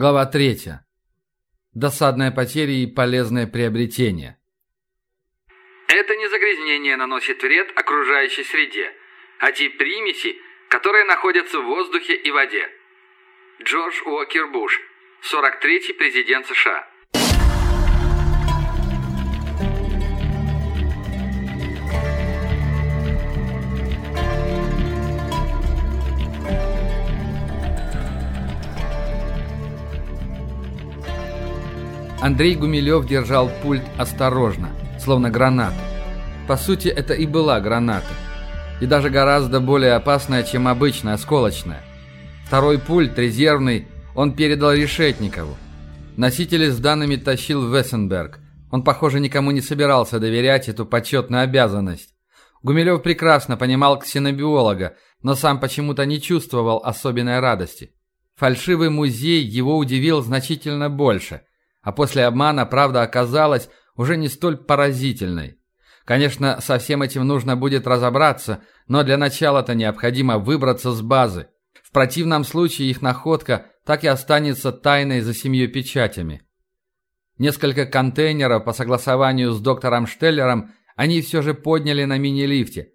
Глава 3. Досадная потеря и полезное приобретение. Это не загрязнение наносит вред окружающей среде, а те примеси, которые находятся в воздухе и воде. Джордж Уокер Буш, 43-й президент США. Андрей Гумилев держал пульт осторожно, словно граната. По сути, это и была граната. И даже гораздо более опасная, чем обычная осколочная. Второй пульт, резервный, он передал Решетникову. Носители с данными тащил Вессенберг. Он, похоже, никому не собирался доверять эту почетную обязанность. Гумилев прекрасно понимал ксенобиолога, но сам почему-то не чувствовал особенной радости. Фальшивый музей его удивил значительно больше – а после обмана правда оказалась уже не столь поразительной. Конечно, со всем этим нужно будет разобраться, но для начала-то необходимо выбраться с базы. В противном случае их находка так и останется тайной за семью печатями. Несколько контейнеров по согласованию с доктором Штеллером они все же подняли на мини-лифте.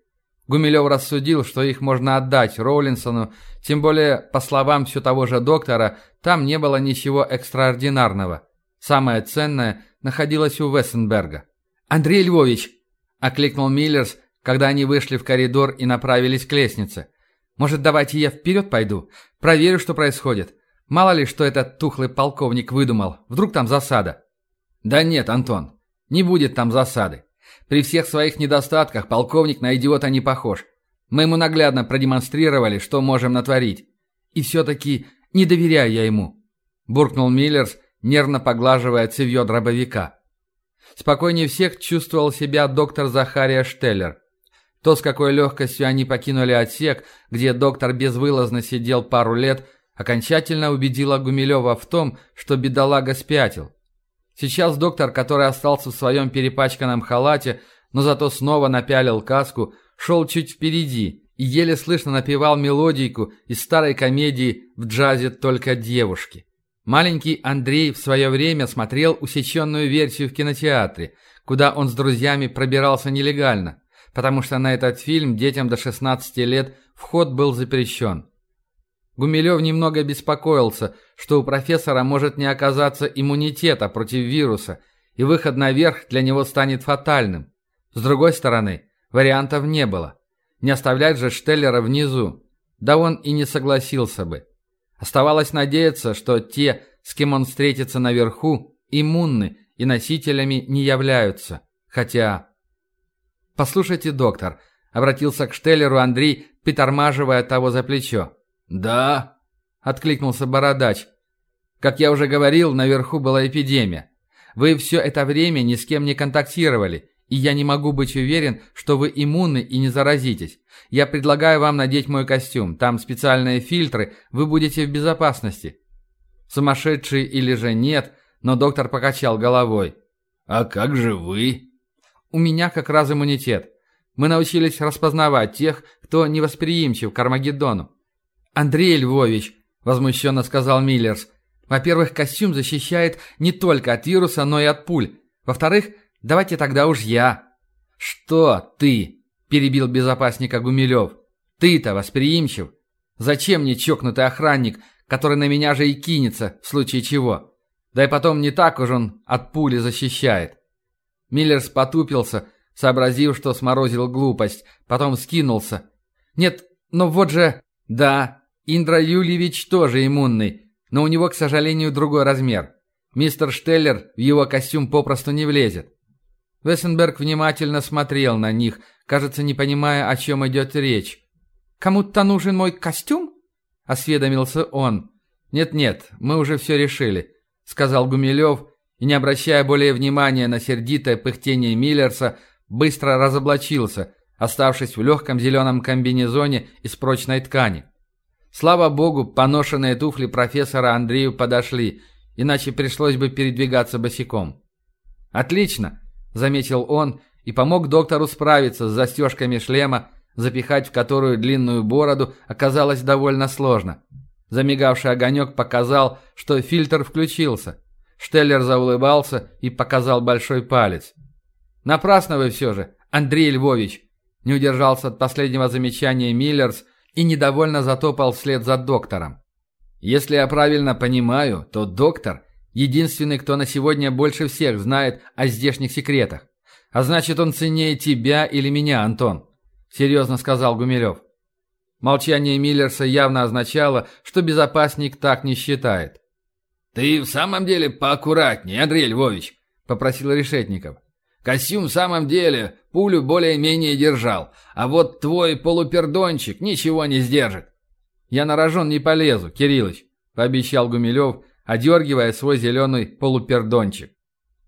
Гумилев рассудил, что их можно отдать Роулинсону, тем более, по словам все того же доктора, там не было ничего экстраординарного. Самое ценное находилось у Вессенберга. «Андрей Львович!» – окликнул Миллерс, когда они вышли в коридор и направились к лестнице. «Может, давайте я вперед пойду? Проверю, что происходит. Мало ли, что этот тухлый полковник выдумал. Вдруг там засада?» «Да нет, Антон, не будет там засады. При всех своих недостатках полковник на идиота не похож. Мы ему наглядно продемонстрировали, что можем натворить. И все-таки не доверяю я ему», – буркнул Миллерс, нервно поглаживая цевьё дробовика. Спокойнее всех чувствовал себя доктор Захария Штеллер. То, с какой легкостью они покинули отсек, где доктор безвылазно сидел пару лет, окончательно убедило Гумилева в том, что бедолага спятил. Сейчас доктор, который остался в своем перепачканном халате, но зато снова напялил каску, шел чуть впереди и еле слышно напевал мелодийку из старой комедии «В джазе только девушки». Маленький Андрей в свое время смотрел усеченную версию в кинотеатре, куда он с друзьями пробирался нелегально, потому что на этот фильм детям до 16 лет вход был запрещен. Гумилев немного беспокоился, что у профессора может не оказаться иммунитета против вируса, и выход наверх для него станет фатальным. С другой стороны, вариантов не было. Не оставлять же Штеллера внизу. Да он и не согласился бы. Оставалось надеяться, что те, с кем он встретится наверху, иммунны и носителями не являются. Хотя... «Послушайте, доктор», — обратился к Штеллеру Андрей, притормаживая того за плечо. «Да», — откликнулся Бородач. «Как я уже говорил, наверху была эпидемия. Вы все это время ни с кем не контактировали, и я не могу быть уверен, что вы иммунны и не заразитесь. Я предлагаю вам надеть мой костюм. Там специальные фильтры, вы будете в безопасности». Сумасшедший или же нет, но доктор покачал головой. «А как же вы?» «У меня как раз иммунитет. Мы научились распознавать тех, кто невосприимчив к Армагеддону». «Андрей Львович», — возмущенно сказал Миллерс, «во-первых, костюм защищает не только от вируса, но и от пуль. Во-вторых, Давайте тогда уж я». «Что ты?» – перебил безопасника Гумилев. «Ты-то восприимчив. Зачем мне чокнутый охранник, который на меня же и кинется, в случае чего? Да и потом не так уж он от пули защищает». Миллер потупился, сообразив, что сморозил глупость, потом скинулся. «Нет, но вот же...» «Да, Индра Юльевич тоже иммунный, но у него, к сожалению, другой размер. Мистер Штеллер в его костюм попросту не влезет. Вессенберг внимательно смотрел на них, кажется, не понимая, о чем идет речь. «Кому-то нужен мой костюм?» – осведомился он. «Нет-нет, мы уже все решили», – сказал Гумилев, и, не обращая более внимания на сердитое пыхтение Миллерса, быстро разоблачился, оставшись в легком зеленом комбинезоне из прочной ткани. Слава богу, поношенные туфли профессора Андрею подошли, иначе пришлось бы передвигаться босиком. «Отлично!» Заметил он и помог доктору справиться с застежками шлема, запихать в которую длинную бороду оказалось довольно сложно. Замигавший огонек показал, что фильтр включился. Штеллер заулыбался и показал большой палец. «Напрасно вы все же, Андрей Львович!» Не удержался от последнего замечания Миллерс и недовольно затопал вслед за доктором. «Если я правильно понимаю, то доктор – единственный, кто на сегодня больше всех знает о здешних секретах. А значит, он ценнее тебя или меня, Антон», – серьезно сказал Гумилев. Молчание Миллерса явно означало, что безопасник так не считает. «Ты в самом деле поаккуратнее, Андрей Львович», – попросил Решетников. «Костюм в самом деле пулю более-менее держал, а вот твой полупердончик ничего не сдержит». «Я на рожон не полезу, Кириллыч», – пообещал Гумилев, одергивая свой зеленый полупердончик.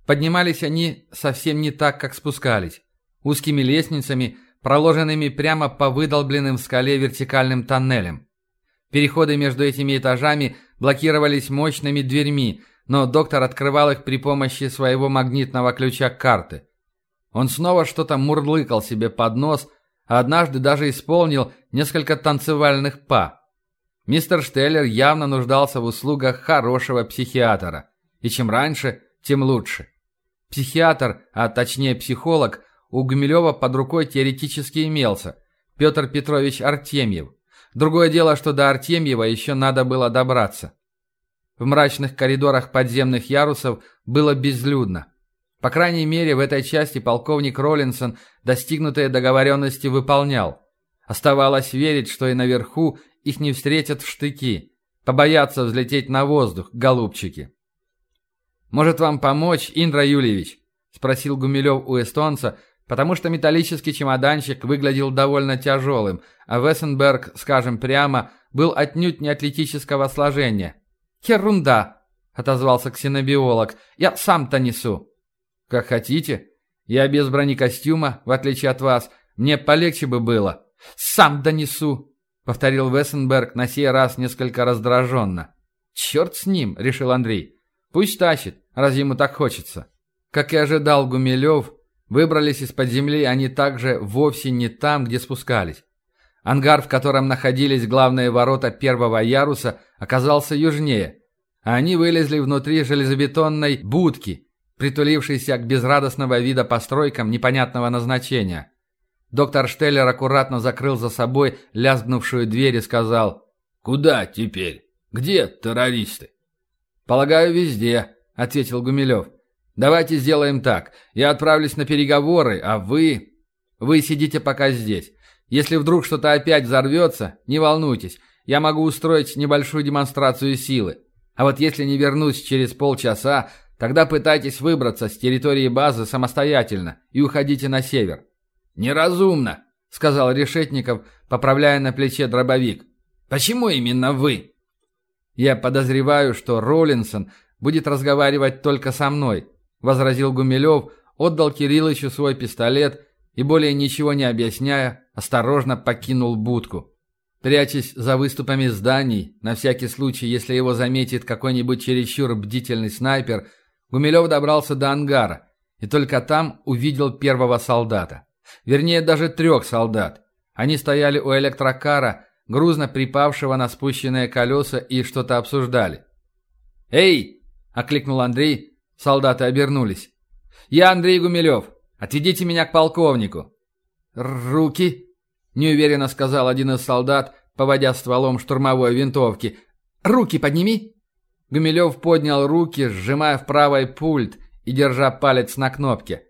Поднимались они совсем не так, как спускались. Узкими лестницами, проложенными прямо по выдолбленным в скале вертикальным тоннелям. Переходы между этими этажами блокировались мощными дверьми, но доктор открывал их при помощи своего магнитного ключа карты. Он снова что-то мурлыкал себе под нос, а однажды даже исполнил несколько танцевальных па. Мистер Штеллер явно нуждался в услугах хорошего психиатра. И чем раньше, тем лучше. Психиатр, а точнее психолог, у Гумилева под рукой теоретически имелся. Петр Петрович Артемьев. Другое дело, что до Артемьева еще надо было добраться. В мрачных коридорах подземных ярусов было безлюдно. По крайней мере, в этой части полковник Роллинсон достигнутые договоренности выполнял. Оставалось верить, что и наверху их не встретят в штыки. Побоятся взлететь на воздух, голубчики. «Может вам помочь, Индра Юльевич?» – спросил Гумилев у эстонца, потому что металлический чемоданчик выглядел довольно тяжелым, а Вессенберг, скажем прямо, был отнюдь не атлетического сложения. «Ерунда!» – отозвался ксенобиолог. «Я сам-то несу». «Как хотите. Я без бронекостюма, в отличие от вас. Мне полегче бы было». «Сам донесу!» – повторил Вессенберг на сей раз несколько раздраженно. «Черт с ним!» – решил Андрей. «Пусть тащит, раз ему так хочется». Как и ожидал Гумилев, выбрались из-под земли они также вовсе не там, где спускались. Ангар, в котором находились главные ворота первого яруса, оказался южнее, а они вылезли внутри железобетонной будки, притулившейся к безрадостного вида постройкам непонятного назначения. Доктор Штеллер аккуратно закрыл за собой лязгнувшую дверь и сказал «Куда теперь? Где террористы?» «Полагаю, везде», — ответил Гумилев. «Давайте сделаем так. Я отправлюсь на переговоры, а вы... Вы сидите пока здесь. Если вдруг что-то опять взорвется, не волнуйтесь. Я могу устроить небольшую демонстрацию силы. А вот если не вернусь через полчаса, тогда пытайтесь выбраться с территории базы самостоятельно и уходите на север. «Неразумно», — сказал Решетников, поправляя на плече дробовик. «Почему именно вы?» «Я подозреваю, что Роллинсон будет разговаривать только со мной», — возразил Гумилев, отдал Кириллычу свой пистолет и, более ничего не объясняя, осторожно покинул будку. Прячась за выступами зданий, на всякий случай, если его заметит какой-нибудь чересчур бдительный снайпер, Гумилев добрался до ангара и только там увидел первого солдата. Вернее, даже трех солдат. Они стояли у электрокара, грузно припавшего на спущенные колеса, и что-то обсуждали. «Эй!» – окликнул Андрей. Солдаты обернулись. «Я Андрей Гумилев. Отведите меня к полковнику». «Руки!» – неуверенно сказал один из солдат, поводя стволом штурмовой винтовки. «Руки подними!» Гумилев поднял руки, сжимая в правой пульт и держа палец на кнопке.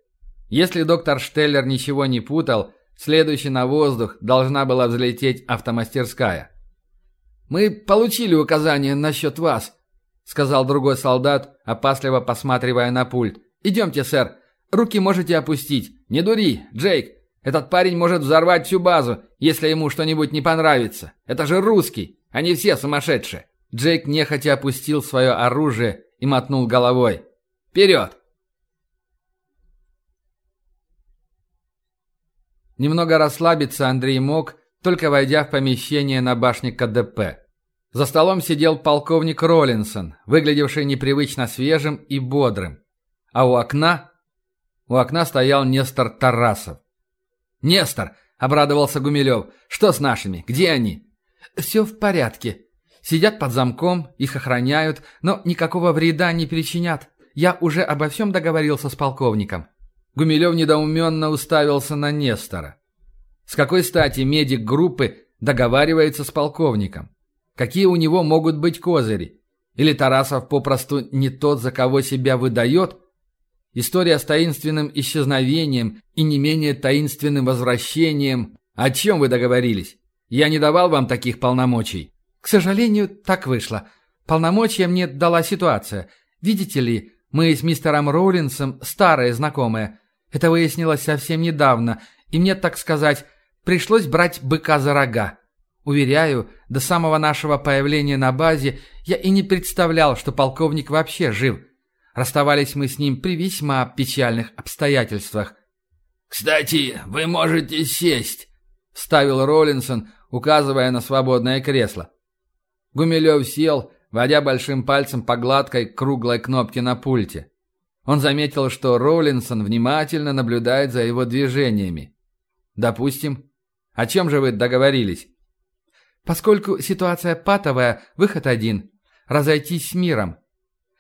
Если доктор Штеллер ничего не путал, следующий на воздух должна была взлететь автомастерская. «Мы получили указание насчет вас», — сказал другой солдат, опасливо посматривая на пульт. «Идемте, сэр. Руки можете опустить. Не дури, Джейк. Этот парень может взорвать всю базу, если ему что-нибудь не понравится. Это же русский. Они все сумасшедшие». Джейк нехотя опустил свое оружие и мотнул головой. «Вперед!» Немного расслабиться Андрей мог, только войдя в помещение на башне КДП. За столом сидел полковник Роллинсон, выглядевший непривычно свежим и бодрым. А у окна... У окна стоял Нестор Тарасов. «Нестор!» — обрадовался Гумилев. «Что с нашими? Где они?» «Все в порядке. Сидят под замком, их охраняют, но никакого вреда не причинят. Я уже обо всем договорился с полковником». Гумилев недоуменно уставился на Нестора. С какой стати медик группы договаривается с полковником? Какие у него могут быть козыри? Или Тарасов попросту не тот, за кого себя выдает? История с таинственным исчезновением и не менее таинственным возвращением. О чем вы договорились? Я не давал вам таких полномочий. К сожалению, так вышло. Полномочия мне дала ситуация. Видите ли, мы с мистером Роулинсом старые знакомые. Это выяснилось совсем недавно, и мне, так сказать, пришлось брать быка за рога. Уверяю, до самого нашего появления на базе я и не представлял, что полковник вообще жив. Расставались мы с ним при весьма печальных обстоятельствах. «Кстати, вы можете сесть», — вставил Роллинсон, указывая на свободное кресло. Гумилев сел, водя большим пальцем по гладкой круглой кнопке на пульте. Он заметил, что Роллинсон внимательно наблюдает за его движениями. «Допустим. О чем же вы договорились?» «Поскольку ситуация патовая, выход один – разойтись с миром.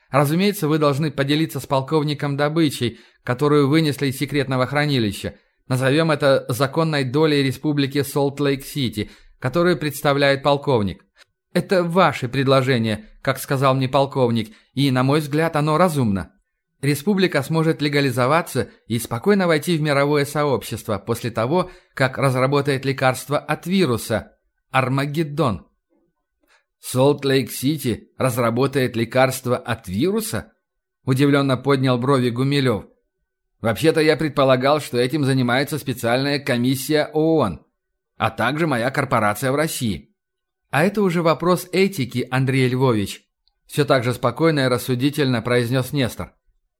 Разумеется, вы должны поделиться с полковником добычей, которую вынесли из секретного хранилища. Назовем это законной долей республики Солт-Лейк-Сити, которую представляет полковник. Это ваше предложение, как сказал мне полковник, и, на мой взгляд, оно разумно. Республика сможет легализоваться и спокойно войти в мировое сообщество после того, как разработает лекарство от вируса – Армагеддон. «Солт-Лейк-Сити разработает лекарство от вируса?» – удивленно поднял брови Гумилев. «Вообще-то я предполагал, что этим занимается специальная комиссия ООН, а также моя корпорация в России». «А это уже вопрос этики, Андрей Львович», – все так же спокойно и рассудительно произнес Нестор.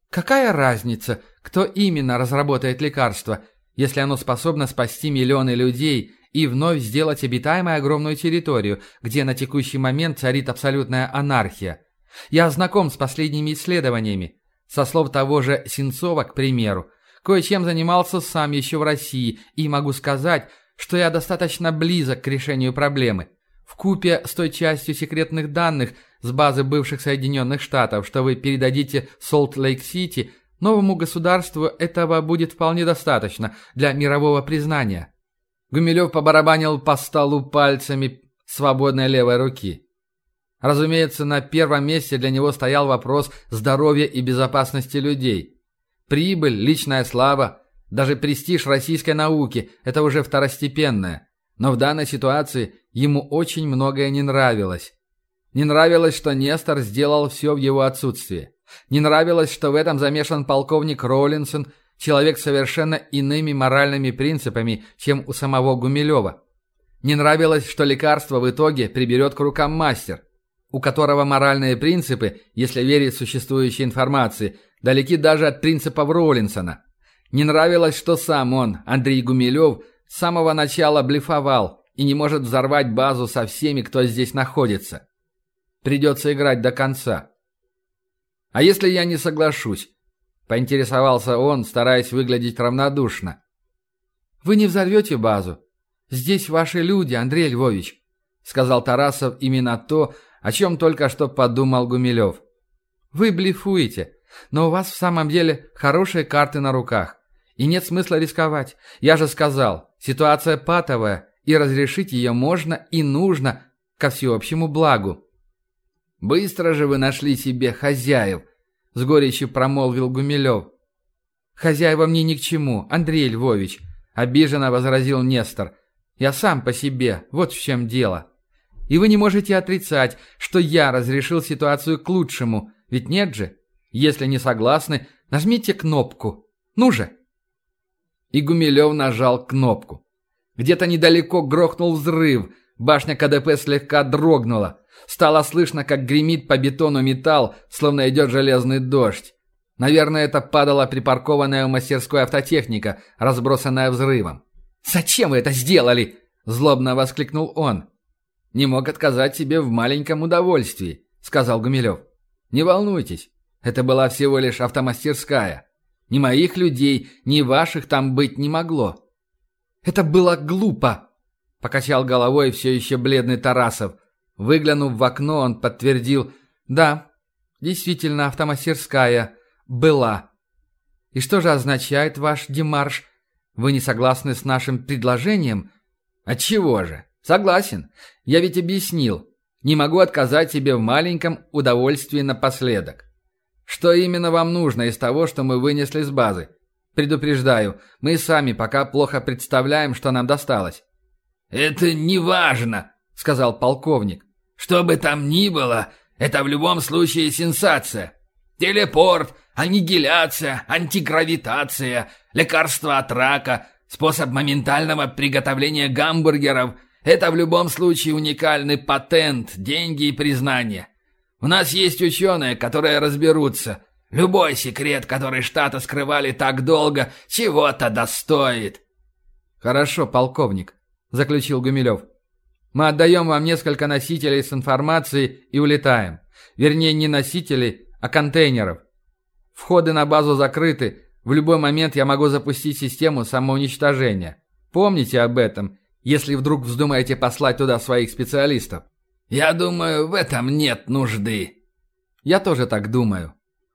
Какая разница, кто именно разработает лекарство, если оно способно спасти миллионы людей и вновь сделать обитаемой огромную территорию, где на текущий момент царит абсолютная анархия? Я знаком с последними исследованиями. Со слов того же Сенцова, к примеру, кое-чем занимался сам еще в России и могу сказать, что я достаточно близок к решению проблемы. В купе с той частью секретных данных – с базы бывших Соединенных Штатов, что вы передадите Солт-Лейк-Сити, новому государству этого будет вполне достаточно для мирового признания». Гумилев побарабанил по столу пальцами свободной левой руки. Разумеется, на первом месте для него стоял вопрос здоровья и безопасности людей. Прибыль, личная слава, даже престиж российской науки – это уже второстепенное. Но в данной ситуации ему очень многое не нравилось. Не нравилось, что Нестор сделал все в его отсутствие. Не нравилось, что в этом замешан полковник Роллинсон, человек совершенно иными моральными принципами, чем у самого Гумилева. Не нравилось, что лекарство в итоге приберет к рукам мастер, у которого моральные принципы, если верить существующей информации, далеки даже от принципов Роллинсона. Не нравилось, что сам он, Андрей Гумилев, с самого начала блефовал и не может взорвать базу со всеми, кто здесь находится. Придется играть до конца. А если я не соглашусь? Поинтересовался он, стараясь выглядеть равнодушно. Вы не взорвете базу. Здесь ваши люди, Андрей Львович, сказал Тарасов именно то, о чем только что подумал Гумилев. Вы блефуете, но у вас в самом деле хорошие карты на руках. И нет смысла рисковать. Я же сказал, ситуация патовая, и разрешить ее можно и нужно ко всеобщему благу. «Быстро же вы нашли себе хозяев», — с горечью промолвил Гумилев. «Хозяева мне ни к чему, Андрей Львович», — обиженно возразил Нестор. «Я сам по себе, вот в чем дело. И вы не можете отрицать, что я разрешил ситуацию к лучшему, ведь нет же? Если не согласны, нажмите кнопку. Ну же!» И Гумилев нажал кнопку. Где-то недалеко грохнул взрыв, башня КДП слегка дрогнула. Стало слышно, как гремит по бетону металл, словно идет железный дождь. Наверное, это падала припаркованная у мастерской автотехника, разбросанная взрывом. «Зачем вы это сделали?» – злобно воскликнул он. «Не мог отказать себе в маленьком удовольствии», – сказал Гумилев. «Не волнуйтесь, это была всего лишь автомастерская. Ни моих людей, ни ваших там быть не могло». «Это было глупо», – покачал головой все еще бледный Тарасов – Выглянув в окно, он подтвердил «Да, действительно, автомастерская была». «И что же означает ваш демарш? Вы не согласны с нашим предложением?» «Отчего же? Согласен. Я ведь объяснил. Не могу отказать себе в маленьком удовольствии напоследок. Что именно вам нужно из того, что мы вынесли с базы? Предупреждаю, мы сами пока плохо представляем, что нам досталось». «Это не важно», — сказал полковник. «Что бы там ни было, это в любом случае сенсация. Телепорт, аннигиляция, антигравитация, лекарство от рака, способ моментального приготовления гамбургеров — это в любом случае уникальный патент, деньги и признание. У нас есть ученые, которые разберутся. Любой секрет, который Штаты скрывали так долго, чего-то достоит. Хорошо, полковник, заключил Гумилев. Мы отдаем вам несколько носителей с информацией и улетаем. Вернее, не носителей, а контейнеров. Входы на базу закрыты. В любой момент я могу запустить систему самоуничтожения. Помните об этом, если вдруг вздумаете послать туда своих специалистов. «Я думаю, в этом нет нужды». «Я тоже так думаю.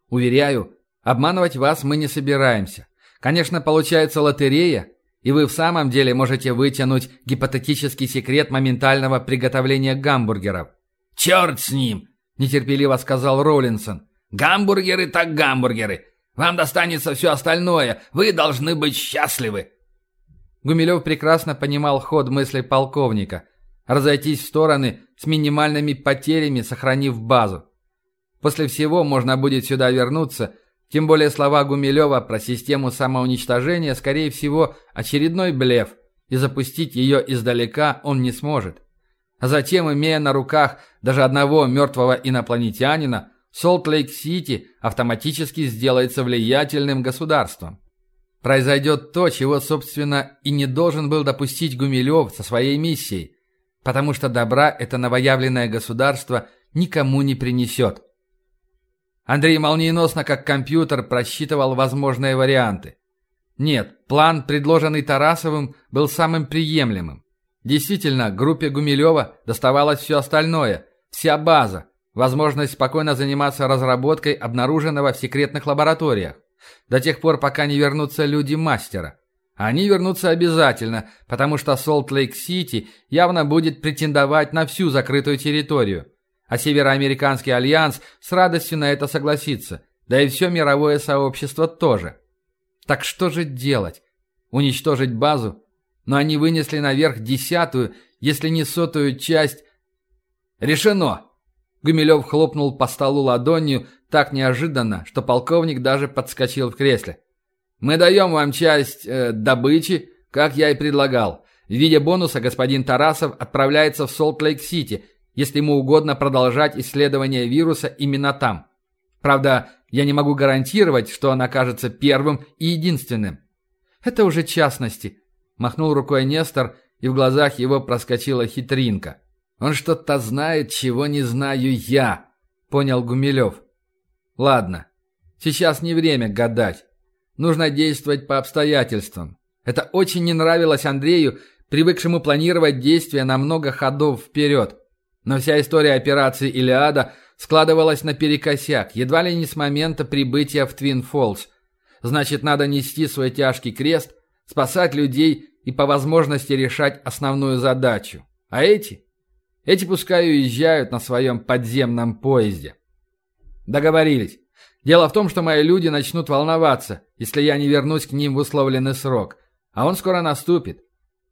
Уверяю, обманывать вас мы не собираемся. Конечно, получается лотерея, и вы в самом деле можете вытянуть гипотетический секрет моментального приготовления гамбургеров». «Черт с ним!» – нетерпеливо сказал Роллинсон. «Гамбургеры так гамбургеры. Вам достанется все остальное. Вы должны быть счастливы». Гумилев прекрасно понимал ход мыслей полковника – разойтись в стороны с минимальными потерями, сохранив базу. После всего можно будет сюда вернуться, тем более слова Гумилева про систему самоуничтожения, скорее всего, очередной блеф, и запустить ее издалека он не сможет. А затем, имея на руках даже одного мертвого инопланетянина, Солт-Лейк-Сити автоматически сделается влиятельным государством. Произойдет то, чего, собственно, и не должен был допустить Гумилев со своей миссией потому что добра это новоявленное государство никому не принесет. Андрей молниеносно, как компьютер, просчитывал возможные варианты. Нет, план, предложенный Тарасовым, был самым приемлемым. Действительно, группе Гумилева доставалось все остальное, вся база, возможность спокойно заниматься разработкой обнаруженного в секретных лабораториях, до тех пор, пока не вернутся люди мастера. Они вернутся обязательно, потому что Солт-Лейк-Сити явно будет претендовать на всю закрытую территорию. А Североамериканский альянс с радостью на это согласится, да и все мировое сообщество тоже. Так что же делать? Уничтожить базу? Но они вынесли наверх десятую, если не сотую часть. Решено! Гумилев хлопнул по столу ладонью так неожиданно, что полковник даже подскочил в кресле. Мы даем вам часть э, добычи, как я и предлагал. В виде бонуса господин Тарасов отправляется в Солт-Лейк-Сити, если ему угодно продолжать исследование вируса именно там. Правда, я не могу гарантировать, что он окажется первым и единственным. Это уже частности. Махнул рукой Нестор, и в глазах его проскочила хитринка. Он что-то знает, чего не знаю я, понял Гумилев. Ладно, сейчас не время гадать. Нужно действовать по обстоятельствам. Это очень не нравилось Андрею, привыкшему планировать действия на много ходов вперед. Но вся история операции «Илиада» складывалась наперекосяк, едва ли не с момента прибытия в Твин Фоллс. Значит, надо нести свой тяжкий крест, спасать людей и по возможности решать основную задачу. А эти? Эти пускай уезжают на своем подземном поезде. Договорились. Дело в том, что мои люди начнут волноваться, если я не вернусь к ним в условленный срок. А он скоро наступит.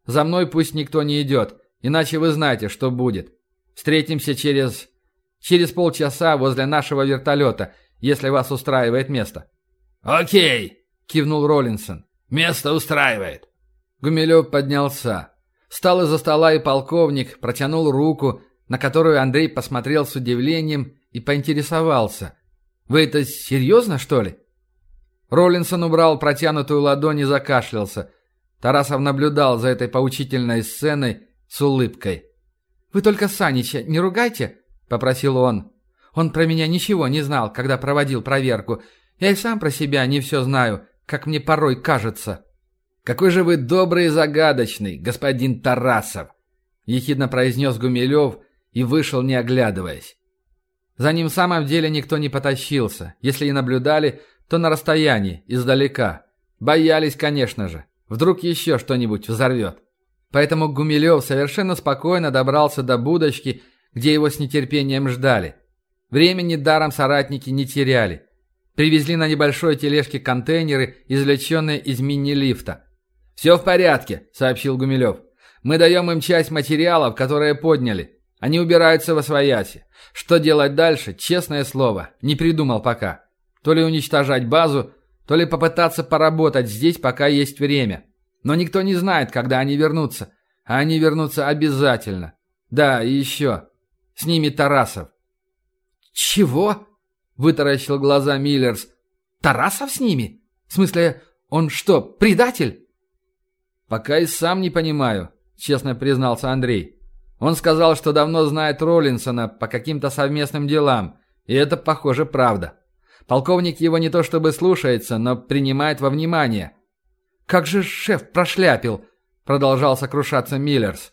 За мной пусть никто не идет, иначе вы знаете, что будет. Встретимся через... через полчаса возле нашего вертолета, если вас устраивает место». «Окей», — кивнул Роллинсон. «Место устраивает». Гумилев поднялся. Встал из-за стола и полковник протянул руку, на которую Андрей посмотрел с удивлением и поинтересовался. «Вы это серьезно, что ли?» Роллинсон убрал протянутую ладонь и закашлялся. Тарасов наблюдал за этой поучительной сценой с улыбкой. «Вы только Санича не ругайте», — попросил он. «Он про меня ничего не знал, когда проводил проверку. Я и сам про себя не все знаю, как мне порой кажется». «Какой же вы добрый и загадочный, господин Тарасов!» — ехидно произнес Гумилев и вышел, не оглядываясь. За ним в самом деле никто не потащился. Если и наблюдали, то на расстоянии, издалека. Боялись, конечно же. Вдруг еще что-нибудь взорвет. Поэтому Гумилев совершенно спокойно добрался до будочки, где его с нетерпением ждали. Времени даром соратники не теряли. Привезли на небольшой тележке контейнеры, извлеченные из мини-лифта. «Все в порядке», — сообщил Гумилев. «Мы даем им часть материалов, которые подняли. Они убираются во свояси. Что делать дальше, честное слово, не придумал пока. То ли уничтожать базу, то ли попытаться поработать здесь, пока есть время. Но никто не знает, когда они вернутся. А они вернутся обязательно. Да, и еще. С ними Тарасов. «Чего?» – вытаращил глаза Миллерс. «Тарасов с ними? В смысле, он что, предатель?» «Пока и сам не понимаю», – честно признался Андрей. Он сказал, что давно знает Роллинсона по каким-то совместным делам, и это, похоже, правда. Полковник его не то чтобы слушается, но принимает во внимание. «Как же шеф прошляпил!» – продолжал сокрушаться Миллерс.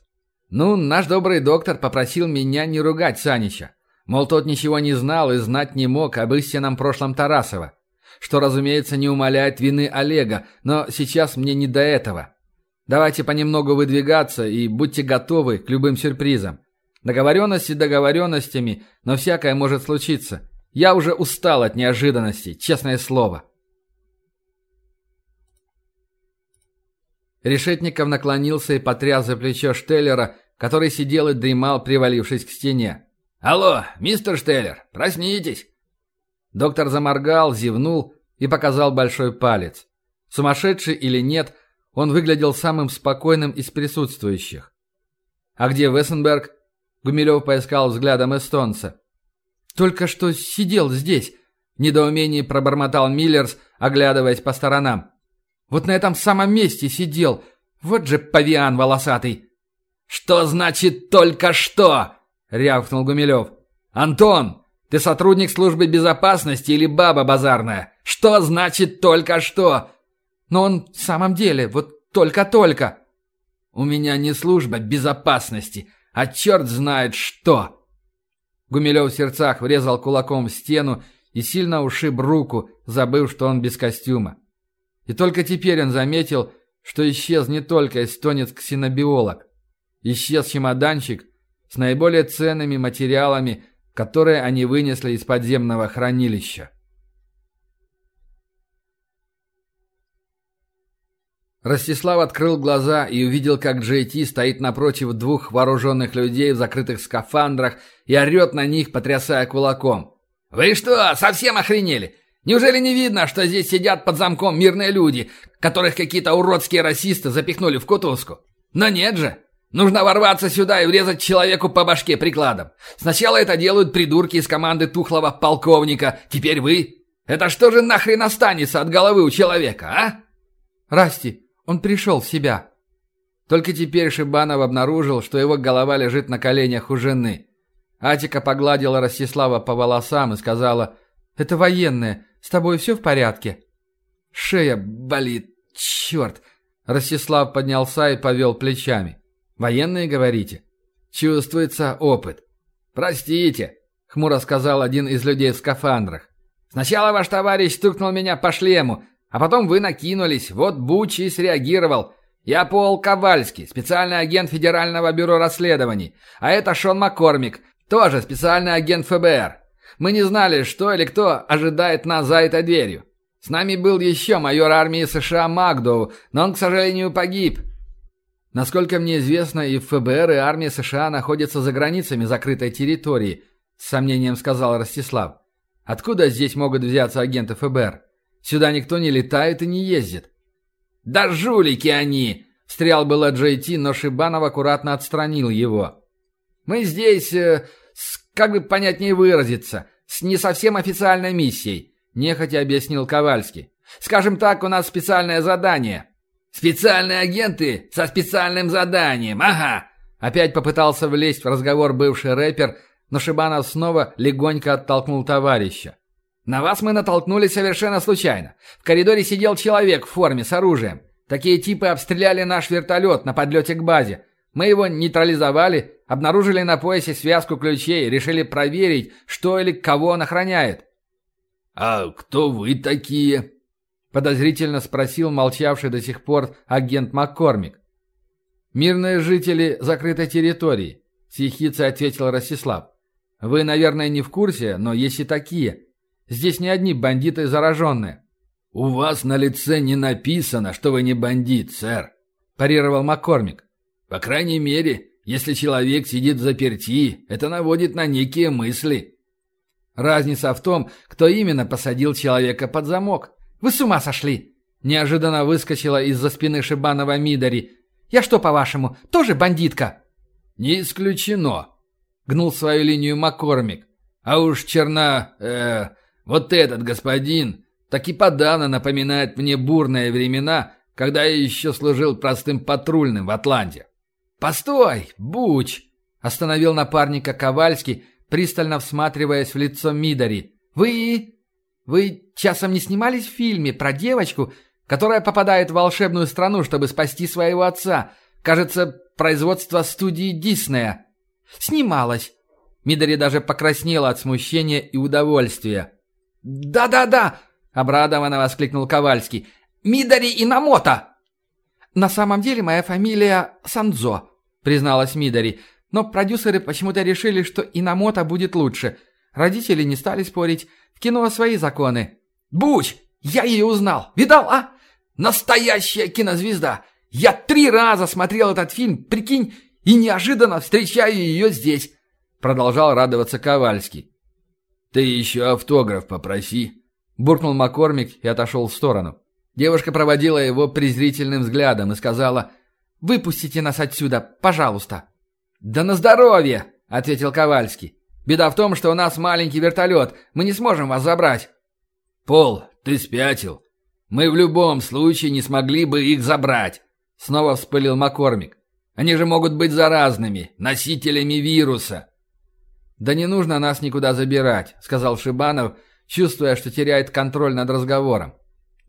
«Ну, наш добрый доктор попросил меня не ругать Санича. Мол, тот ничего не знал и знать не мог об истинном прошлом Тарасова. Что, разумеется, не умаляет вины Олега, но сейчас мне не до этого. Давайте понемногу выдвигаться и будьте готовы к любым сюрпризам. Договоренности договоренностями, но всякое может случиться. Я уже устал от неожиданностей, честное слово. Решетников наклонился и потряс за плечо Штеллера, который сидел и дремал, привалившись к стене. «Алло, мистер Штеллер, проснитесь!» Доктор заморгал, зевнул и показал большой палец. Сумасшедший или нет – он выглядел самым спокойным из присутствующих. «А где Вессенберг?» Гумилев поискал взглядом эстонца. «Только что сидел здесь», — недоумении пробормотал Миллерс, оглядываясь по сторонам. «Вот на этом самом месте сидел. Вот же павиан волосатый!» «Что значит «только что»?» — рявкнул Гумилев. «Антон, ты сотрудник службы безопасности или баба базарная? Что значит «только что»?» Но он в самом деле, вот только-только. У меня не служба безопасности, а черт знает что. Гумилев в сердцах врезал кулаком в стену и сильно ушиб руку, забыв, что он без костюма. И только теперь он заметил, что исчез не только эстонец-ксенобиолог. Исчез чемоданчик с наиболее ценными материалами, которые они вынесли из подземного хранилища. Ростислав открыл глаза и увидел, как Джей Ти стоит напротив двух вооруженных людей в закрытых скафандрах и орет на них, потрясая кулаком. «Вы что, совсем охренели? Неужели не видно, что здесь сидят под замком мирные люди, которых какие-то уродские расисты запихнули в кутузку? Но нет же! Нужно ворваться сюда и врезать человеку по башке прикладом. Сначала это делают придурки из команды тухлого полковника, теперь вы. Это что же нахрен останется от головы у человека, а?» «Расти, он пришел в себя. Только теперь Шибанов обнаружил, что его голова лежит на коленях у жены. Атика погладила Ростислава по волосам и сказала, «Это военные, с тобой все в порядке?» «Шея болит, черт!» Ростислав поднялся и повел плечами. «Военные, говорите?» «Чувствуется опыт». «Простите», — хмуро сказал один из людей в скафандрах. «Сначала ваш товарищ стукнул меня по шлему, а потом вы накинулись, вот Бучи среагировал. Я Пол Ковальский, специальный агент Федерального бюро расследований. А это Шон Маккормик, тоже специальный агент ФБР. Мы не знали, что или кто ожидает нас за этой дверью. С нами был еще майор армии США Макдоу, но он, к сожалению, погиб. Насколько мне известно, и ФБР, и армия США находятся за границами закрытой территории, с сомнением сказал Ростислав. Откуда здесь могут взяться агенты ФБР? Сюда никто не летает и не ездит». «Да жулики они!» — встрял было Джей Ти, но Шибанов аккуратно отстранил его. «Мы здесь, э, с, как бы понятнее выразиться, с не совсем официальной миссией», — нехотя объяснил Ковальский. «Скажем так, у нас специальное задание». «Специальные агенты со специальным заданием, ага!» Опять попытался влезть в разговор бывший рэпер, но Шибанов снова легонько оттолкнул товарища. На вас мы натолкнулись совершенно случайно. В коридоре сидел человек в форме с оружием. Такие типы обстреляли наш вертолет на подлете к базе. Мы его нейтрализовали, обнаружили на поясе связку ключей, решили проверить, что или кого он охраняет». «А кто вы такие?» — подозрительно спросил молчавший до сих пор агент Маккормик. «Мирные жители закрытой территории», — с ехицей ответил Ростислав. «Вы, наверное, не в курсе, но есть и такие. Здесь не одни бандиты зараженные». «У вас на лице не написано, что вы не бандит, сэр», – парировал Маккормик. «По крайней мере, если человек сидит в заперти, это наводит на некие мысли». «Разница в том, кто именно посадил человека под замок. Вы с ума сошли!» Неожиданно выскочила из-за спины Шибанова Мидари. «Я что, по-вашему, тоже бандитка?» «Не исключено», — гнул свою линию Маккормик. «А уж черна... э... вот этот господин так и подавно напоминает мне бурные времена, когда я еще служил простым патрульным в Атланте. «Постой, Буч!» – остановил напарника Ковальский, пристально всматриваясь в лицо Мидари. «Вы... вы часом не снимались в фильме про девочку, которая попадает в волшебную страну, чтобы спасти своего отца? Кажется, производство студии Диснея». «Снималась». Мидари даже покраснела от смущения и удовольствия. «Да-да-да!» Обрадованно воскликнул Ковальский. «Мидари Инамото!» «На самом деле моя фамилия Санзо», призналась Мидари. «Но продюсеры почему-то решили, что Инамото будет лучше. Родители не стали спорить. В кино свои законы». «Буч! Я ее узнал! Видал, а? Настоящая кинозвезда! Я три раза смотрел этот фильм, прикинь, и неожиданно встречаю ее здесь!» Продолжал радоваться Ковальский. «Ты еще автограф попроси», Буркнул Маккормик и отошел в сторону. Девушка проводила его презрительным взглядом и сказала «Выпустите нас отсюда, пожалуйста». «Да на здоровье!» — ответил Ковальский. «Беда в том, что у нас маленький вертолет. Мы не сможем вас забрать». «Пол, ты спятил. Мы в любом случае не смогли бы их забрать», — снова вспылил Маккормик. «Они же могут быть заразными, носителями вируса». «Да не нужно нас никуда забирать», — сказал Шибанов, — чувствуя, что теряет контроль над разговором.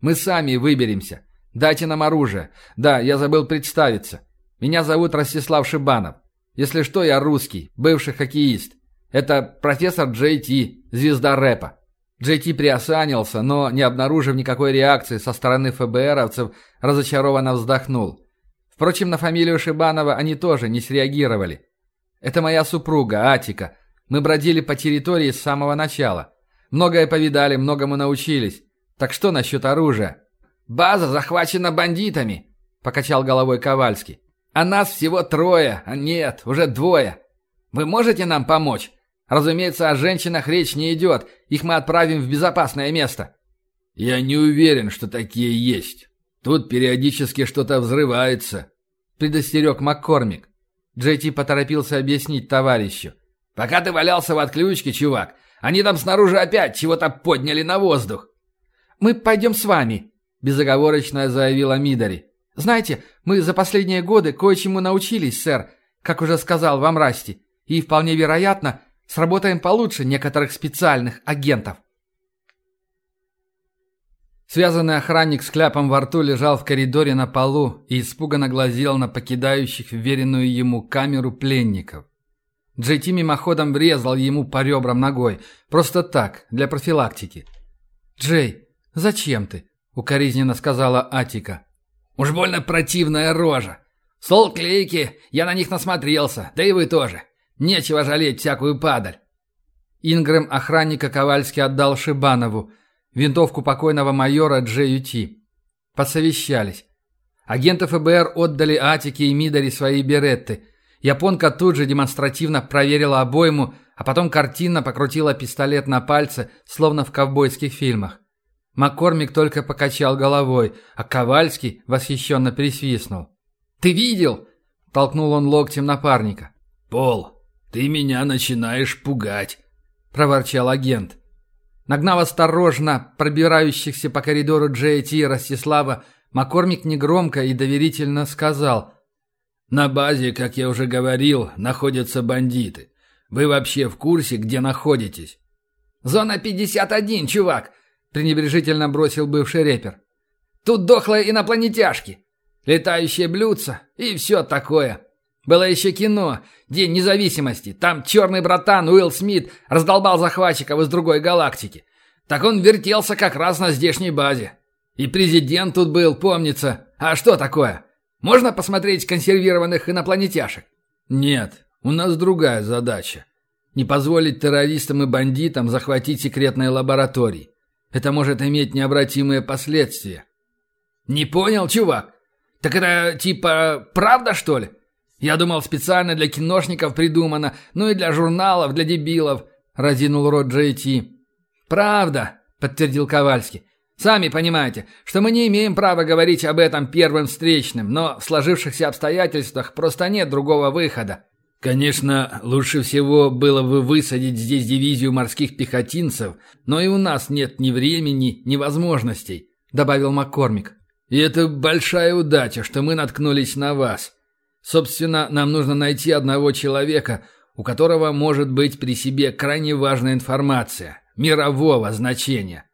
«Мы сами выберемся. Дайте нам оружие. Да, я забыл представиться. Меня зовут Ростислав Шибанов. Если что, я русский, бывший хоккеист. Это профессор Джей Ти, звезда рэпа». Джей Ти приосанился, но, не обнаружив никакой реакции со стороны ФБРовцев, разочарованно вздохнул. Впрочем, на фамилию Шибанова они тоже не среагировали. «Это моя супруга, Атика. Мы бродили по территории с самого начала. Многое повидали, многому научились. Так что насчет оружия? База захвачена бандитами, покачал головой Ковальский. А нас всего трое, а нет, уже двое. Вы можете нам помочь? Разумеется, о женщинах речь не идет. Их мы отправим в безопасное место. Я не уверен, что такие есть. Тут периодически что-то взрывается, предостерег Маккормик. Джейти поторопился объяснить товарищу. «Пока ты валялся в отключке, чувак, они там снаружи опять чего-то подняли на воздух. «Мы пойдем с вами», – безоговорочно заявила Мидари. «Знаете, мы за последние годы кое-чему научились, сэр, как уже сказал вам Расти, и, вполне вероятно, сработаем получше некоторых специальных агентов». Связанный охранник с кляпом во рту лежал в коридоре на полу и испуганно глазел на покидающих вверенную ему камеру пленников. Джейти мимоходом врезал ему по ребрам ногой. Просто так, для профилактики. «Джей, зачем ты?» — укоризненно сказала Атика. «Уж больно противная рожа. Солклейки, я на них насмотрелся, да и вы тоже. Нечего жалеть всякую падаль». Ингрэм охранника Ковальский отдал Шибанову, винтовку покойного майора Джею Ти. Посовещались. Агенты ФБР отдали Атике и Мидари свои беретты — Японка тут же демонстративно проверила обойму, а потом картинно покрутила пистолет на пальце, словно в ковбойских фильмах. Маккормик только покачал головой, а Ковальский восхищенно присвистнул. «Ты видел?» – толкнул он локтем напарника. «Пол, ты меня начинаешь пугать», – проворчал агент. Нагнав осторожно пробирающихся по коридору Джей Ти и Ростислава, Маккормик негромко и доверительно сказал – на базе, как я уже говорил, находятся бандиты. Вы вообще в курсе, где находитесь? Зона 51, чувак, пренебрежительно бросил бывший репер. Тут дохлые инопланетяшки, летающие блюдца и все такое. Было еще кино «День независимости». Там черный братан Уилл Смит раздолбал захватчиков из другой галактики. Так он вертелся как раз на здешней базе. И президент тут был, помнится. А что такое? Можно посмотреть консервированных инопланетяшек? Нет, у нас другая задача. Не позволить террористам и бандитам захватить секретные лаборатории. Это может иметь необратимые последствия. Не понял, чувак? Так это типа правда, что ли? Я думал, специально для киношников придумано, ну и для журналов, для дебилов, разинул рот Джей Ти. Правда, подтвердил Ковальский. Сами понимаете, что мы не имеем права говорить об этом первым встречным, но в сложившихся обстоятельствах просто нет другого выхода. Конечно, лучше всего было бы высадить здесь дивизию морских пехотинцев, но и у нас нет ни времени, ни возможностей, добавил Маккормик. И это большая удача, что мы наткнулись на вас. Собственно, нам нужно найти одного человека, у которого может быть при себе крайне важная информация, мирового значения.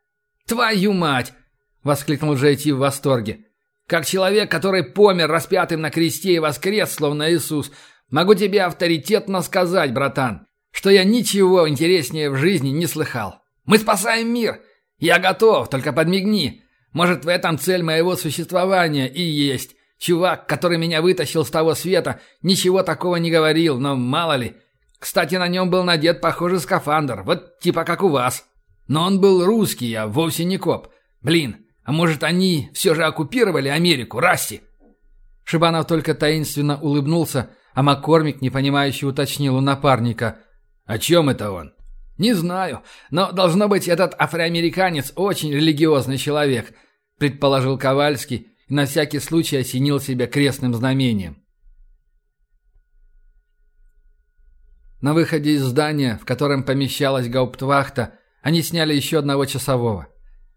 «Твою мать!» — воскликнул Джейти в восторге. «Как человек, который помер распятым на кресте и воскрес, словно Иисус, могу тебе авторитетно сказать, братан, что я ничего интереснее в жизни не слыхал. Мы спасаем мир! Я готов, только подмигни. Может, в этом цель моего существования и есть. Чувак, который меня вытащил с того света, ничего такого не говорил, но мало ли. Кстати, на нем был надет похожий скафандр, вот типа как у вас». Но он был русский, а вовсе не коп. Блин, а может они все же оккупировали Америку, Расти?» Шибанов только таинственно улыбнулся, а Маккормик, непонимающе уточнил у напарника. «О чем это он?» «Не знаю, но, должно быть, этот афроамериканец очень религиозный человек», предположил Ковальский и на всякий случай осенил себя крестным знамением. На выходе из здания, в котором помещалась гауптвахта, они сняли еще одного часового.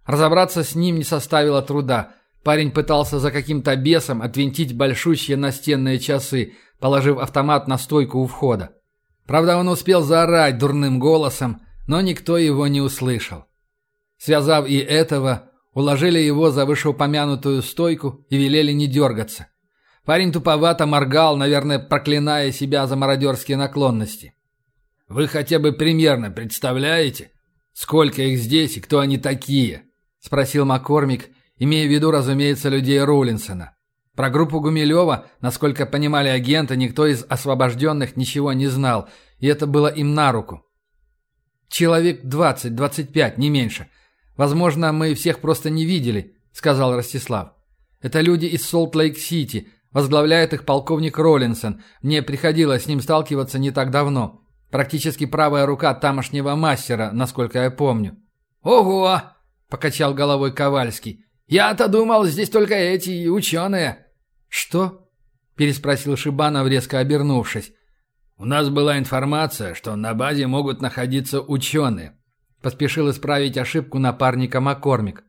Разобраться с ним не составило труда. Парень пытался за каким-то бесом отвинтить большущие настенные часы, положив автомат на стойку у входа. Правда, он успел заорать дурным голосом, но никто его не услышал. Связав и этого, уложили его за вышеупомянутую стойку и велели не дергаться. Парень туповато моргал, наверное, проклиная себя за мародерские наклонности. «Вы хотя бы примерно представляете?» «Сколько их здесь и кто они такие?» – спросил Маккормик, имея в виду, разумеется, людей Роулинсона. Про группу Гумилева, насколько понимали агенты, никто из освобожденных ничего не знал, и это было им на руку. «Человек двадцать-двадцать пять, не меньше. Возможно, мы всех просто не видели», – сказал Ростислав. «Это люди из Солт-Лейк-Сити. Возглавляет их полковник Роллинсон. Мне приходилось с ним сталкиваться не так давно. Практически правая рука тамошнего мастера, насколько я помню. «Ого!» – покачал головой Ковальский. «Я-то думал, здесь только эти ученые». «Что?» – переспросил Шибанов, резко обернувшись. «У нас была информация, что на базе могут находиться ученые», – поспешил исправить ошибку напарника Маккормик.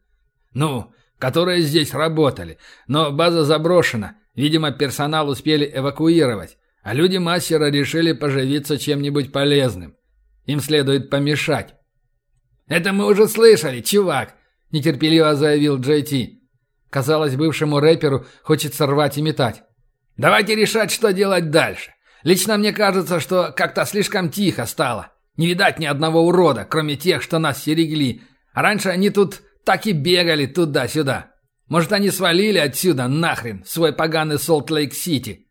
«Ну, которые здесь работали, но база заброшена. Видимо, персонал успели эвакуировать. А люди мастера решили поживиться чем-нибудь полезным. Им следует помешать. «Это мы уже слышали, чувак!» – нетерпеливо заявил Джей Ти. Казалось, бывшему рэперу хочется рвать и метать. «Давайте решать, что делать дальше. Лично мне кажется, что как-то слишком тихо стало. Не видать ни одного урода, кроме тех, что нас стерегли. А раньше они тут так и бегали туда-сюда. Может, они свалили отсюда нахрен, свой поганый Солт-Лейк-Сити.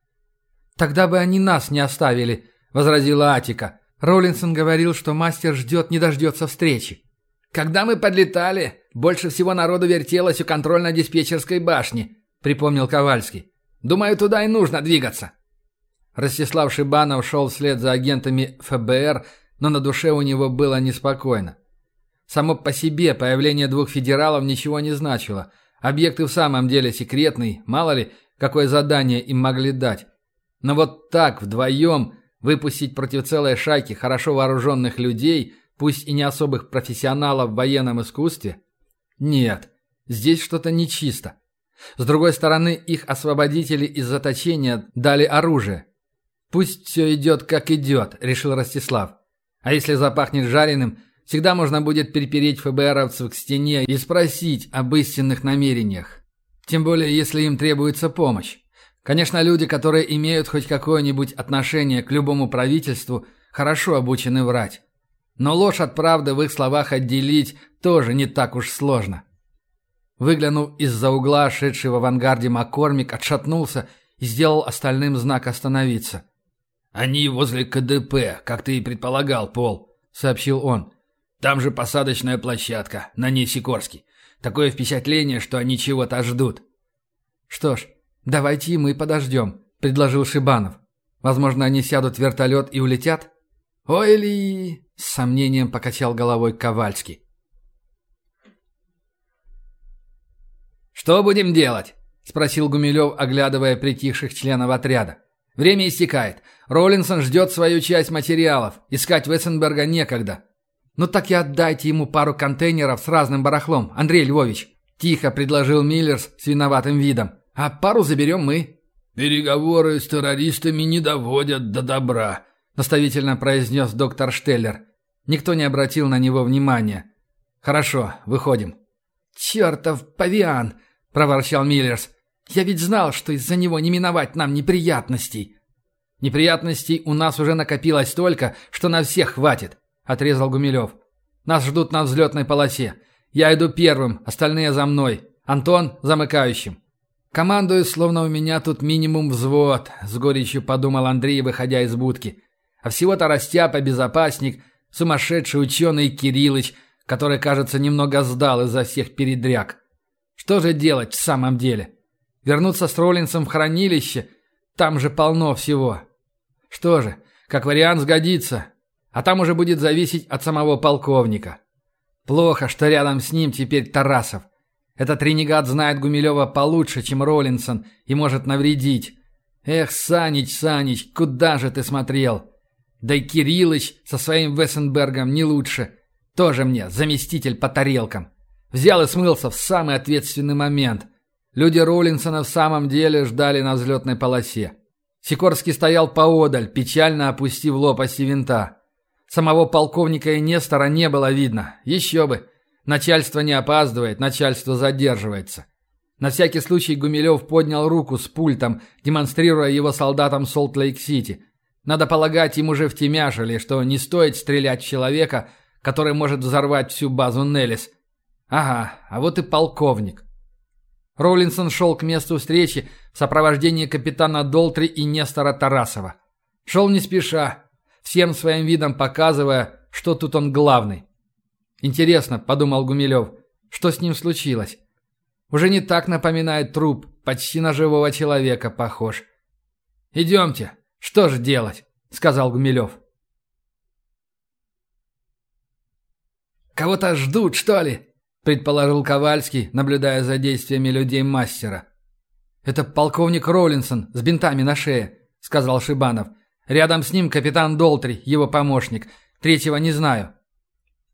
«Тогда бы они нас не оставили», — возразила Атика. Роллинсон говорил, что мастер ждет, не дождется встречи. «Когда мы подлетали, больше всего народу вертелось у контрольно-диспетчерской башни», — припомнил Ковальский. «Думаю, туда и нужно двигаться». Ростислав Шибанов шел вслед за агентами ФБР, но на душе у него было неспокойно. Само по себе появление двух федералов ничего не значило. Объект в самом деле секретный, мало ли, какое задание им могли дать. Но вот так, вдвоем, выпустить против целой шайки хорошо вооруженных людей, пусть и не особых профессионалов в военном искусстве? Нет, здесь что-то нечисто. С другой стороны, их освободители из заточения дали оружие. «Пусть все идет, как идет», — решил Ростислав. «А если запахнет жареным, всегда можно будет перепереть ФБРовцев к стене и спросить об истинных намерениях. Тем более, если им требуется помощь. Конечно, люди, которые имеют хоть какое-нибудь отношение к любому правительству, хорошо обучены врать. Но ложь от правды в их словах отделить тоже не так уж сложно. Выглянув из-за угла, шедший в авангарде Маккормик отшатнулся и сделал остальным знак остановиться. «Они возле КДП, как ты и предполагал, Пол», — сообщил он. «Там же посадочная площадка, на ней Сикорский. Такое впечатление, что они чего-то ждут». «Что ж, давайте и мы подождем», — предложил Шибанов. «Возможно, они сядут в вертолет и улетят?» «Ой ли!» — с сомнением покачал головой Ковальский. «Что будем делать?» — спросил Гумилев, оглядывая притихших членов отряда. «Время истекает. Роллинсон ждет свою часть материалов. Искать Вессенберга некогда». «Ну так и отдайте ему пару контейнеров с разным барахлом, Андрей Львович», — тихо предложил Миллерс с виноватым видом. «А пару заберем мы». «Переговоры с террористами не доводят до добра», — наставительно произнес доктор Штеллер. Никто не обратил на него внимания. «Хорошо, выходим». «Чертов павиан!» — проворчал Миллерс. «Я ведь знал, что из-за него не миновать нам неприятностей». «Неприятностей у нас уже накопилось столько, что на всех хватит», — отрезал Гумилев. «Нас ждут на взлетной полосе. Я иду первым, остальные за мной. Антон — замыкающим». «Командую, словно у меня тут минимум взвод», — с горечью подумал Андрей, выходя из будки. «А всего-то растяпа, безопасник, сумасшедший ученый Кириллыч, который, кажется, немного сдал из-за всех передряг. Что же делать в самом деле? Вернуться с Роллинсом в хранилище? Там же полно всего. Что же, как вариант сгодится. А там уже будет зависеть от самого полковника. Плохо, что рядом с ним теперь Тарасов. Этот ренегат знает Гумилева получше, чем Роллинсон, и может навредить. Эх, Санич, Санич, куда же ты смотрел? Да и Кириллыч со своим Вессенбергом не лучше. Тоже мне заместитель по тарелкам. Взял и смылся в самый ответственный момент. Люди Роллинсона в самом деле ждали на взлетной полосе. Сикорский стоял поодаль, печально опустив лопасти винта. Самого полковника и Нестора не было видно. Еще бы. Начальство не опаздывает, начальство задерживается. На всякий случай Гумилев поднял руку с пультом, демонстрируя его солдатам Солт-Лейк-Сити. Надо полагать, им уже втемяшили, что не стоит стрелять в человека, который может взорвать всю базу Неллис – Ага, а вот и полковник. Роллинсон шел к месту встречи в сопровождении капитана Долтри и Нестора Тарасова. Шел не спеша, всем своим видом показывая, что тут он главный. «Интересно», — подумал Гумилев, — «что с ним случилось?» Уже не так напоминает труп, почти на живого человека похож. «Идемте, что же делать?» — сказал Гумилев. «Кого-то ждут, что ли?» предположил Ковальский, наблюдая за действиями людей мастера. «Это полковник Роллинсон с бинтами на шее», — сказал Шибанов. «Рядом с ним капитан Долтри, его помощник. Третьего не знаю».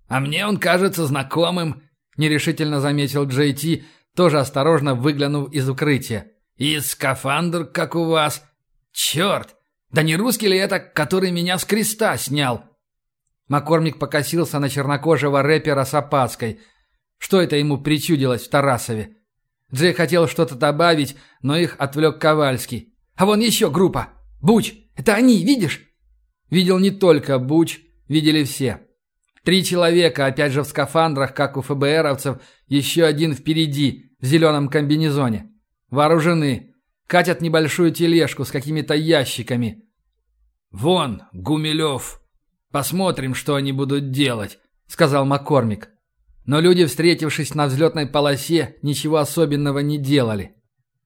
«А мне он кажется знакомым», — нерешительно заметил Джей Ти, тоже осторожно выглянув из укрытия. «И скафандр, как у вас. Черт! Да не русский ли это, который меня с креста снял?» Маккормик покосился на чернокожего рэпера с опаской — что это ему причудилось в Тарасове? Джей хотел что-то добавить, но их отвлек Ковальский. «А вон еще группа! Буч! Это они, видишь?» Видел не только Буч, видели все. Три человека, опять же в скафандрах, как у ФБРовцев, еще один впереди, в зеленом комбинезоне. Вооружены. Катят небольшую тележку с какими-то ящиками. «Вон, Гумилев. Посмотрим, что они будут делать», — сказал Маккормик. Но люди, встретившись на взлетной полосе, ничего особенного не делали.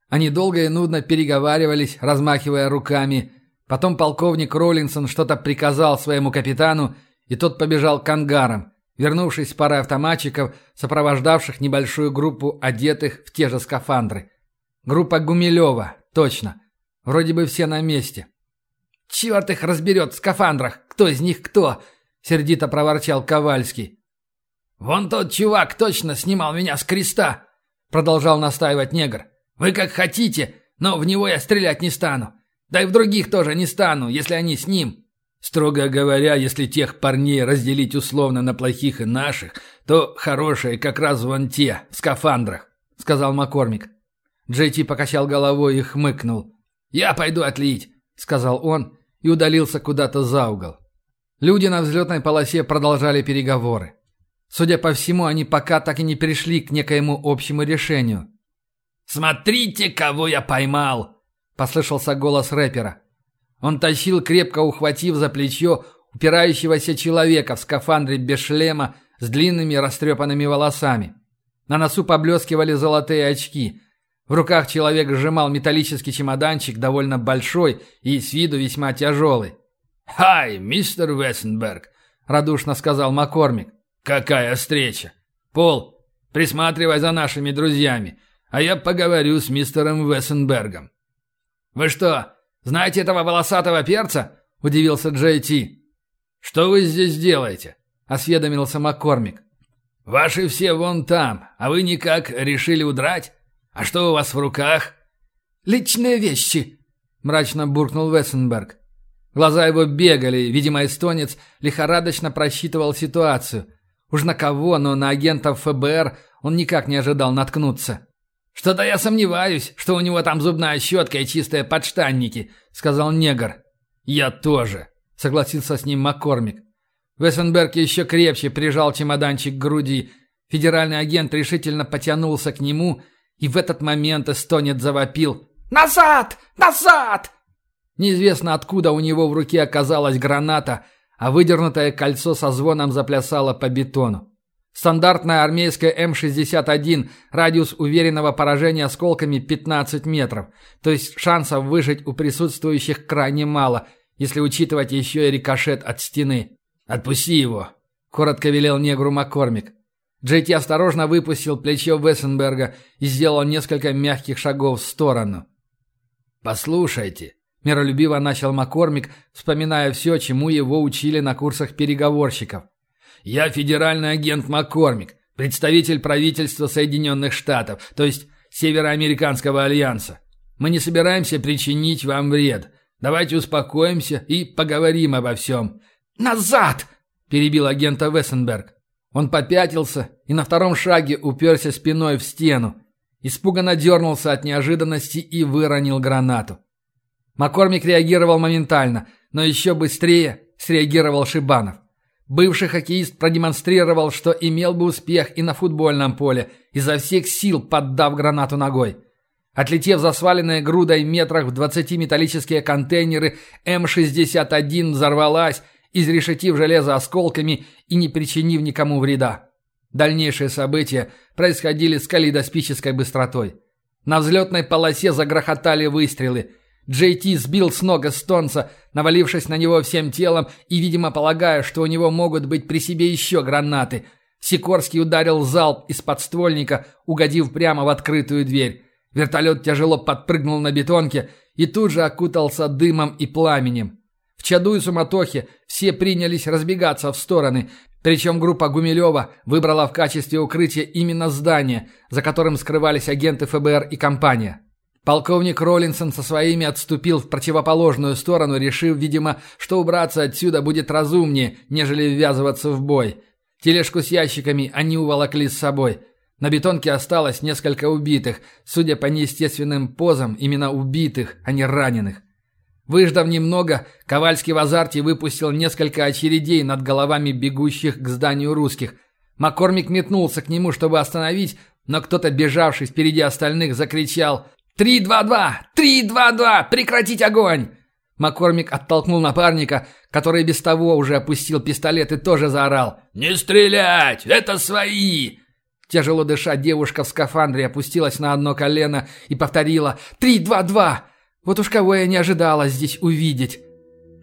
Они долго и нудно переговаривались, размахивая руками. Потом полковник Роллинсон что-то приказал своему капитану, и тот побежал к ангарам, вернувшись парой автоматчиков, сопровождавших небольшую группу одетых в те же скафандры. Группа Гумилева, точно. Вроде бы все на месте. «Черт их разберет в скафандрах! Кто из них кто?» — сердито проворчал Ковальский. «Вон тот чувак точно снимал меня с креста!» Продолжал настаивать негр. «Вы как хотите, но в него я стрелять не стану. Да и в других тоже не стану, если они с ним». Строго говоря, если тех парней разделить условно на плохих и наших, то хорошие как раз вон те, в скафандрах, — сказал Маккормик. Джейти покачал головой и хмыкнул. «Я пойду отлить», — сказал он и удалился куда-то за угол. Люди на взлетной полосе продолжали переговоры. Судя по всему, они пока так и не пришли к некоему общему решению. «Смотрите, кого я поймал!» — послышался голос рэпера. Он тащил, крепко ухватив за плечо, упирающегося человека в скафандре без шлема с длинными растрепанными волосами. На носу поблескивали золотые очки. В руках человек сжимал металлический чемоданчик, довольно большой и с виду весьма тяжелый. «Хай, мистер Вессенберг!» — радушно сказал Маккормик. «Какая встреча! Пол, присматривай за нашими друзьями, а я поговорю с мистером Вессенбергом». «Вы что, знаете этого волосатого перца?» — удивился Джей Ти. «Что вы здесь делаете?» — осведомился Маккормик. «Ваши все вон там, а вы никак решили удрать? А что у вас в руках?» «Личные вещи», — мрачно буркнул Вессенберг. Глаза его бегали, видимо, эстонец лихорадочно просчитывал ситуацию. Уж на кого, но на агентов ФБР он никак не ожидал наткнуться. «Что-то я сомневаюсь, что у него там зубная щетка и чистые подштанники», — сказал негр. «Я тоже», — согласился с ним Маккормик. Вессенберг еще крепче прижал чемоданчик к груди. Федеральный агент решительно потянулся к нему, и в этот момент эстонец завопил «Назад! Назад!» Неизвестно откуда у него в руке оказалась граната, а выдернутое кольцо со звоном заплясало по бетону. Стандартная армейская М-61, радиус уверенного поражения осколками 15 метров, то есть шансов выжить у присутствующих крайне мало, если учитывать еще и рикошет от стены. «Отпусти его!» — коротко велел негру Маккормик. Джейти осторожно выпустил плечо Вессенберга и сделал несколько мягких шагов в сторону. «Послушайте», — миролюбиво начал Маккормик, вспоминая все, чему его учили на курсах переговорщиков. «Я федеральный агент Маккормик, представитель правительства Соединенных Штатов, то есть Североамериканского альянса. Мы не собираемся причинить вам вред. Давайте успокоимся и поговорим обо всем. «Назад!» – перебил агента Вессенберг. Он попятился и на втором шаге уперся спиной в стену. Испуганно дернулся от неожиданности и выронил гранату. Маккормик реагировал моментально, но еще быстрее среагировал Шибанов. Бывший хоккеист продемонстрировал, что имел бы успех и на футбольном поле, изо всех сил поддав гранату ногой. Отлетев за сваленной грудой метрах в двадцати металлические контейнеры, М-61 взорвалась изрешетив железо осколками и не причинив никому вреда. Дальнейшие события происходили с калейдоспической быстротой. На взлетной полосе загрохотали выстрелы. Джей Ти сбил с ног эстонца, навалившись на него всем телом и, видимо, полагая, что у него могут быть при себе еще гранаты. Сикорский ударил залп из подствольника, угодив прямо в открытую дверь. Вертолет тяжело подпрыгнул на бетонке и тут же окутался дымом и пламенем. В чаду и суматохе все принялись разбегаться в стороны, причем группа Гумилева выбрала в качестве укрытия именно здание, за которым скрывались агенты ФБР и компания. Полковник Роллинсон со своими отступил в противоположную сторону, решив, видимо, что убраться отсюда будет разумнее, нежели ввязываться в бой. Тележку с ящиками они уволокли с собой. На бетонке осталось несколько убитых, судя по неестественным позам, именно убитых, а не раненых. Выждав немного, Ковальский в азарте выпустил несколько очередей над головами бегущих к зданию русских. Маккормик метнулся к нему, чтобы остановить, но кто-то, бежавший впереди остальных, закричал «Три-два-два! Три-два-два! Прекратить огонь!» Маккормик оттолкнул напарника, который без того уже опустил пистолет и тоже заорал «Не стрелять! Это свои!» Тяжело дыша, девушка в скафандре опустилась на одно колено и повторила «Три-два-два!» Вот уж кого я не ожидала здесь увидеть.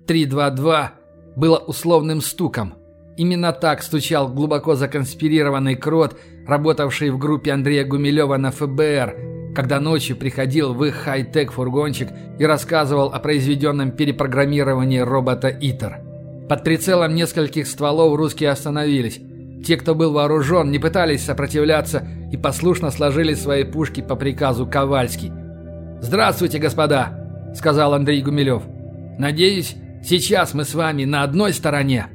322 было условным стуком. Именно так стучал глубоко законспирированный крот, работавший в группе Андрея Гумилева на ФБР, когда ночью приходил в их хай-тек фургончик и рассказывал о произведенном перепрограммировании робота ИТЕР. Под прицелом нескольких стволов русские остановились. Те, кто был вооружен, не пытались сопротивляться и послушно сложили свои пушки по приказу Ковальский – «Здравствуйте, господа!» – сказал Андрей Гумилев. «Надеюсь, сейчас мы с вами на одной стороне».